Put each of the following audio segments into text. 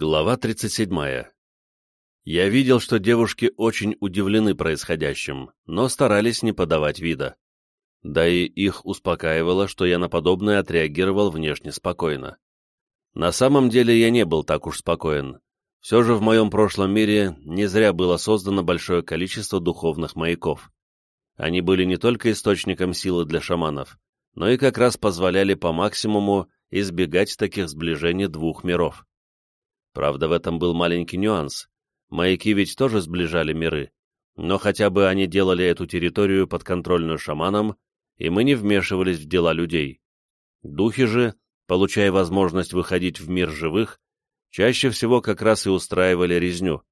Глава 37. Я видел, что девушки очень удивлены происходящим, но старались не подавать вида. Да и их успокаивало, что я на подобное отреагировал внешне спокойно. На самом деле я не был так уж спокоен. Все же в моем прошлом мире не зря было создано большое количество духовных маяков. Они были не только источником силы для шаманов, но и как раз позволяли по максимуму избегать таких сближений двух миров. Правда, в этом был маленький нюанс. Маяки ведь тоже сближали миры, но хотя бы они делали эту территорию подконтрольную шаманам, и мы не вмешивались в дела людей. Духи же, получая возможность выходить в мир живых, чаще всего как раз и устраивали резню.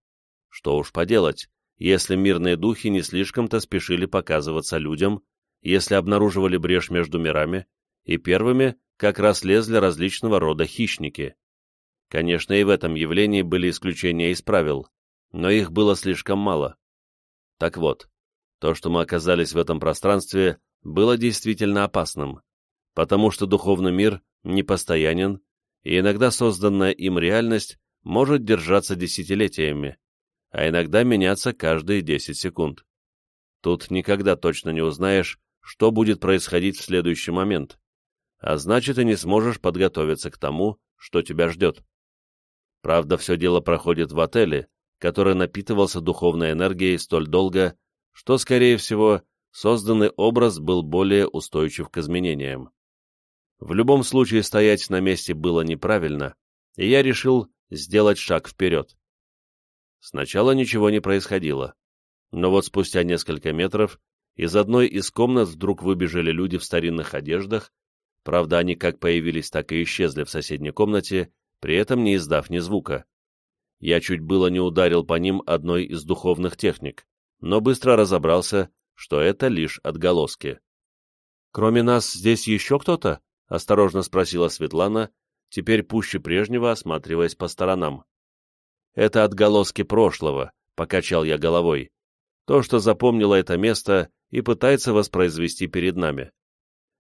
Что уж поделать, если мирные духи не слишком-то спешили показываться людям, если обнаруживали брешь между мирами, и первыми как раз лезли различного рода хищники. Конечно, и в этом явлении были исключения из правил, но их было слишком мало. Так вот, то, что мы оказались в этом пространстве, было действительно опасным, потому что духовный мир непостоянен, и иногда созданная им реальность может держаться десятилетиями, а иногда меняться каждые 10 секунд. Тут никогда точно не узнаешь, что будет происходить в следующий момент, а значит и не сможешь подготовиться к тому, что тебя ждет. Правда, все дело проходит в отеле, который напитывался духовной энергией столь долго, что, скорее всего, созданный образ был более устойчив к изменениям. В любом случае стоять на месте было неправильно, и я решил сделать шаг вперед. Сначала ничего не происходило, но вот спустя несколько метров из одной из комнат вдруг выбежали люди в старинных одеждах, правда, они как появились, так и исчезли в соседней комнате, при этом не издав ни звука. Я чуть было не ударил по ним одной из духовных техник, но быстро разобрался, что это лишь отголоски. «Кроме нас здесь еще кто-то?» — осторожно спросила Светлана, теперь пуще прежнего осматриваясь по сторонам. «Это отголоски прошлого», — покачал я головой. «То, что запомнило это место и пытается воспроизвести перед нами.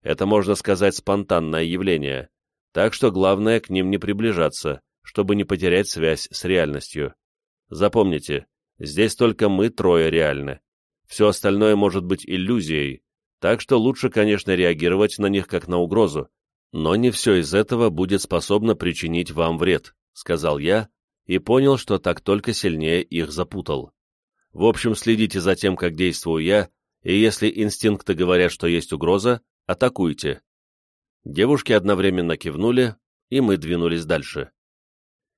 Это, можно сказать, спонтанное явление, так что главное к ним не приближаться, чтобы не потерять связь с реальностью. Запомните, здесь только мы трое реальны. Все остальное может быть иллюзией, так что лучше, конечно, реагировать на них как на угрозу, но не все из этого будет способно причинить вам вред, сказал я, и понял, что так только сильнее их запутал. В общем, следите за тем, как действую я, и если инстинкты говорят, что есть угроза, атакуйте. Девушки одновременно кивнули, и мы двинулись дальше.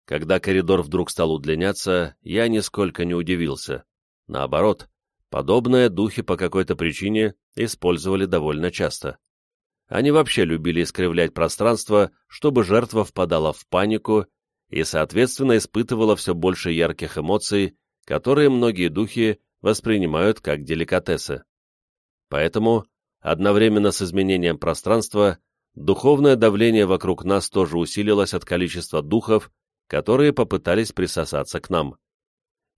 Когда коридор вдруг стал удлиняться, я нисколько не удивился. Наоборот, подобное духи по какой-то причине использовали довольно часто. Они вообще любили искривлять пространство, чтобы жертва впадала в панику и, соответственно, испытывала все больше ярких эмоций, которые многие духи воспринимают как деликатесы. Поэтому, одновременно с изменением пространства, Духовное давление вокруг нас тоже усилилось от количества духов, которые попытались присосаться к нам.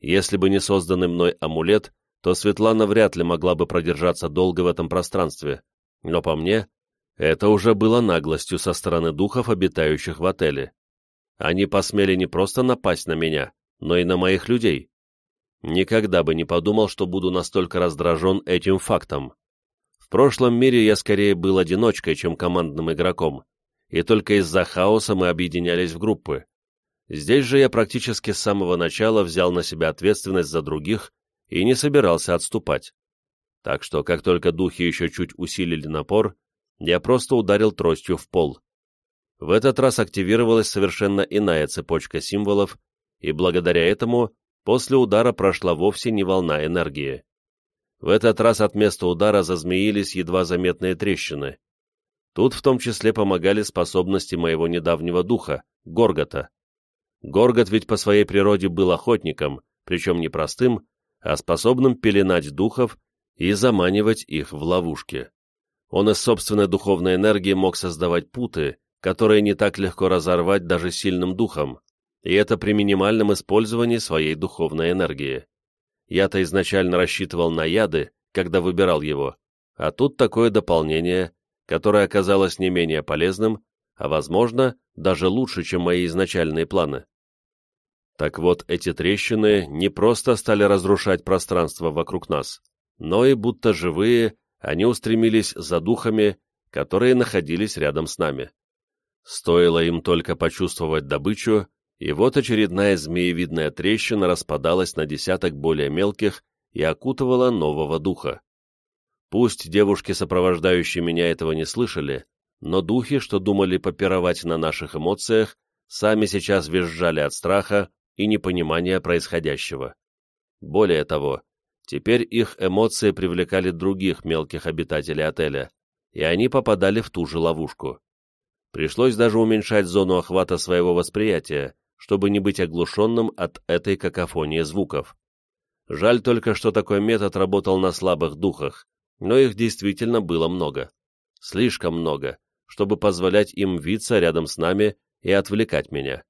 Если бы не созданный мной амулет, то Светлана вряд ли могла бы продержаться долго в этом пространстве. Но по мне, это уже было наглостью со стороны духов, обитающих в отеле. Они посмели не просто напасть на меня, но и на моих людей. Никогда бы не подумал, что буду настолько раздражен этим фактом прошлом мире я скорее был одиночкой, чем командным игроком, и только из-за хаоса мы объединялись в группы. Здесь же я практически с самого начала взял на себя ответственность за других и не собирался отступать. Так что, как только духи еще чуть усилили напор, я просто ударил тростью в пол. В этот раз активировалась совершенно иная цепочка символов, и благодаря этому после удара прошла вовсе не волна энергии. В этот раз от места удара зазмеились едва заметные трещины. Тут в том числе помогали способности моего недавнего духа, Горгота. Горгот ведь по своей природе был охотником, причем не простым, а способным пеленать духов и заманивать их в ловушки. Он из собственной духовной энергии мог создавать путы, которые не так легко разорвать даже сильным духом, и это при минимальном использовании своей духовной энергии. Я-то изначально рассчитывал на яды, когда выбирал его, а тут такое дополнение, которое оказалось не менее полезным, а, возможно, даже лучше, чем мои изначальные планы. Так вот, эти трещины не просто стали разрушать пространство вокруг нас, но и будто живые, они устремились за духами, которые находились рядом с нами. Стоило им только почувствовать добычу, и вот очередная змеевидная трещина распадалась на десяток более мелких и окутывала нового духа. Пусть девушки, сопровождающие меня, этого не слышали, но духи, что думали попировать на наших эмоциях, сами сейчас визжали от страха и непонимания происходящего. Более того, теперь их эмоции привлекали других мелких обитателей отеля, и они попадали в ту же ловушку. Пришлось даже уменьшать зону охвата своего восприятия, чтобы не быть оглушенным от этой какофонии звуков. Жаль только, что такой метод работал на слабых духах, но их действительно было много. Слишком много, чтобы позволять им виться рядом с нами и отвлекать меня.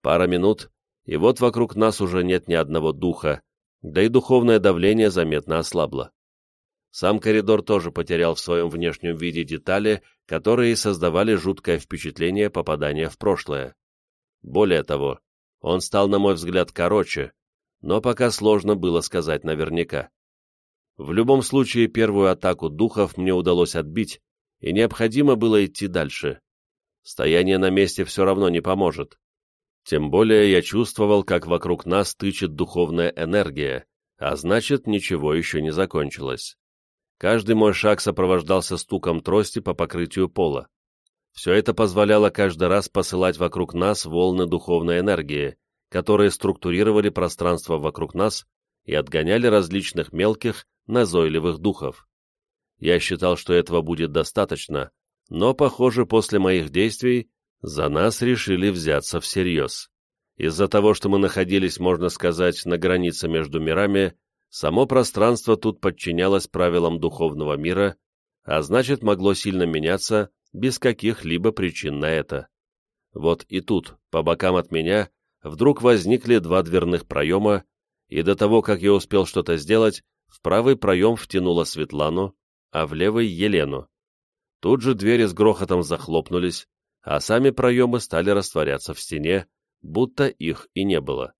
Пара минут, и вот вокруг нас уже нет ни одного духа, да и духовное давление заметно ослабло. Сам коридор тоже потерял в своем внешнем виде детали, которые создавали жуткое впечатление попадания в прошлое. Более того, он стал, на мой взгляд, короче, но пока сложно было сказать наверняка. В любом случае, первую атаку духов мне удалось отбить, и необходимо было идти дальше. Стояние на месте все равно не поможет. Тем более я чувствовал, как вокруг нас тычет духовная энергия, а значит, ничего еще не закончилось. Каждый мой шаг сопровождался стуком трости по покрытию пола. Все это позволяло каждый раз посылать вокруг нас волны духовной энергии, которые структурировали пространство вокруг нас и отгоняли различных мелких, назойливых духов. Я считал, что этого будет достаточно, но, похоже, после моих действий за нас решили взяться всерьез. Из-за того, что мы находились, можно сказать, на границе между мирами, само пространство тут подчинялось правилам духовного мира, а значит, могло сильно меняться без каких-либо причин на это. Вот и тут, по бокам от меня, вдруг возникли два дверных проема, и до того, как я успел что-то сделать, в правый проем втянула Светлану, а в левый — Елену. Тут же двери с грохотом захлопнулись, а сами проемы стали растворяться в стене, будто их и не было.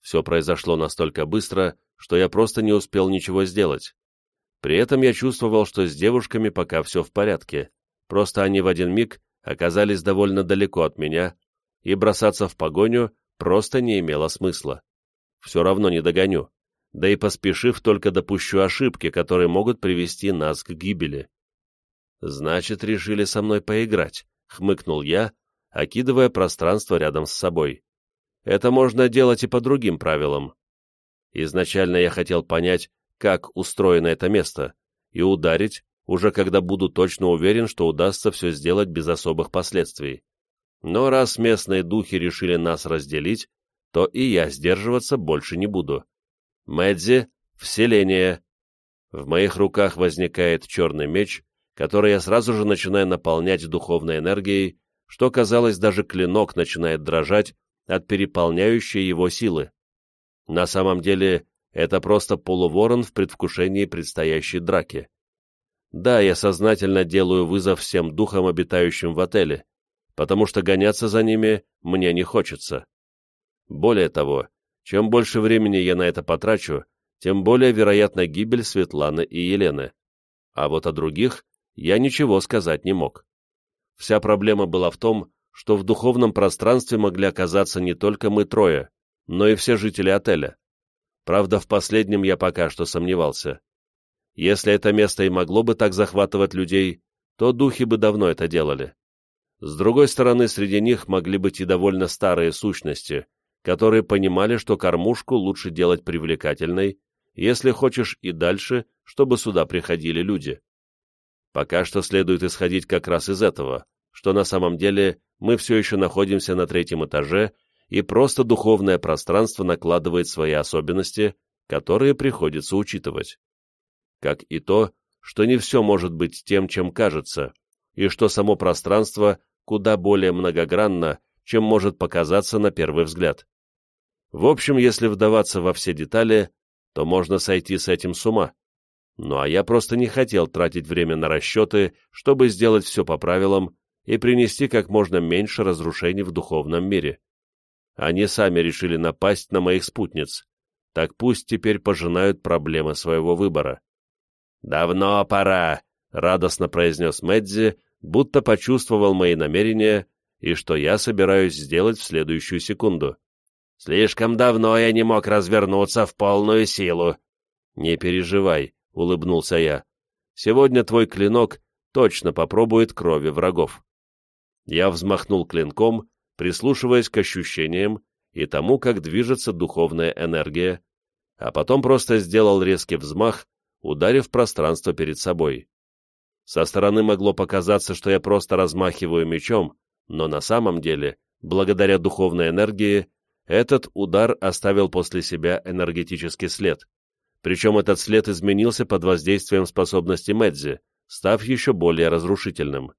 Все произошло настолько быстро, что я просто не успел ничего сделать. При этом я чувствовал, что с девушками пока все в порядке, просто они в один миг оказались довольно далеко от меня, и бросаться в погоню просто не имело смысла. Все равно не догоню, да и поспешив только допущу ошибки, которые могут привести нас к гибели. Значит, решили со мной поиграть, хмыкнул я, окидывая пространство рядом с собой. Это можно делать и по другим правилам. Изначально я хотел понять, как устроено это место, и ударить, уже когда буду точно уверен, что удастся все сделать без особых последствий. Но раз местные духи решили нас разделить, то и я сдерживаться больше не буду. Мэдзи, вселение. В моих руках возникает черный меч, который я сразу же начинаю наполнять духовной энергией, что, казалось, даже клинок начинает дрожать от переполняющей его силы. На самом деле, это просто полуворон в предвкушении предстоящей драки. Да, я сознательно делаю вызов всем духам, обитающим в отеле, потому что гоняться за ними мне не хочется. Более того, чем больше времени я на это потрачу, тем более вероятна гибель Светланы и Елены. А вот о других я ничего сказать не мог. Вся проблема была в том, что в духовном пространстве могли оказаться не только мы трое, но и все жители отеля. Правда, в последнем я пока что сомневался. Если это место и могло бы так захватывать людей, то духи бы давно это делали. С другой стороны, среди них могли быть и довольно старые сущности, которые понимали, что кормушку лучше делать привлекательной, если хочешь и дальше, чтобы сюда приходили люди. Пока что следует исходить как раз из этого, что на самом деле мы все еще находимся на третьем этаже, и просто духовное пространство накладывает свои особенности, которые приходится учитывать. Как и то, что не все может быть тем, чем кажется, и что само пространство куда более многогранно, чем может показаться на первый взгляд. В общем, если вдаваться во все детали, то можно сойти с этим с ума. Ну а я просто не хотел тратить время на расчеты, чтобы сделать все по правилам и принести как можно меньше разрушений в духовном мире. Они сами решили напасть на моих спутниц. Так пусть теперь пожинают проблемы своего выбора. «Давно пора», — радостно произнес Мэдзи, будто почувствовал мои намерения и что я собираюсь сделать в следующую секунду. «Слишком давно я не мог развернуться в полную силу». «Не переживай», — улыбнулся я. «Сегодня твой клинок точно попробует крови врагов». Я взмахнул клинком, прислушиваясь к ощущениям и тому, как движется духовная энергия, а потом просто сделал резкий взмах, ударив пространство перед собой. Со стороны могло показаться, что я просто размахиваю мечом, но на самом деле, благодаря духовной энергии, этот удар оставил после себя энергетический след. Причем этот след изменился под воздействием способности Медзи, став еще более разрушительным.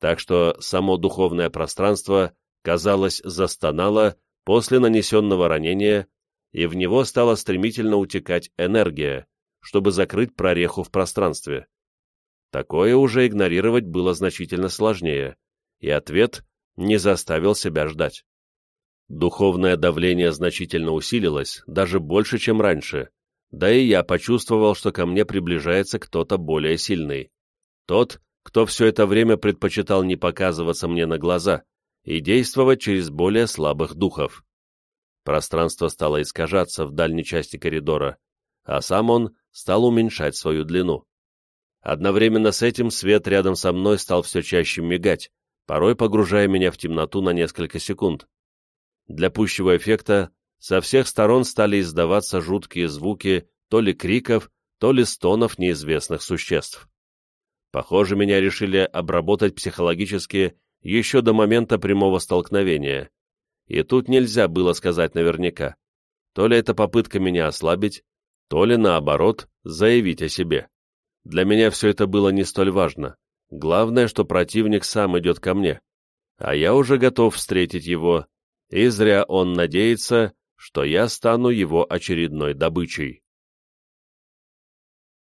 Так что само духовное пространство, казалось, застонало после нанесенного ранения, и в него стала стремительно утекать энергия, чтобы закрыть прореху в пространстве. Такое уже игнорировать было значительно сложнее, и ответ не заставил себя ждать. Духовное давление значительно усилилось, даже больше, чем раньше, да и я почувствовал, что ко мне приближается кто-то более сильный. Тот, кто все это время предпочитал не показываться мне на глаза и действовать через более слабых духов. Пространство стало искажаться в дальней части коридора, а сам он стал уменьшать свою длину. Одновременно с этим свет рядом со мной стал все чаще мигать, порой погружая меня в темноту на несколько секунд. Для пущего эффекта со всех сторон стали издаваться жуткие звуки то ли криков, то ли стонов неизвестных существ. Похоже, меня решили обработать психологически еще до момента прямого столкновения, и тут нельзя было сказать наверняка, то ли это попытка меня ослабить, то ли, наоборот, заявить о себе. Для меня все это было не столь важно. Главное, что противник сам идет ко мне, а я уже готов встретить его, и зря он надеется, что я стану его очередной добычей.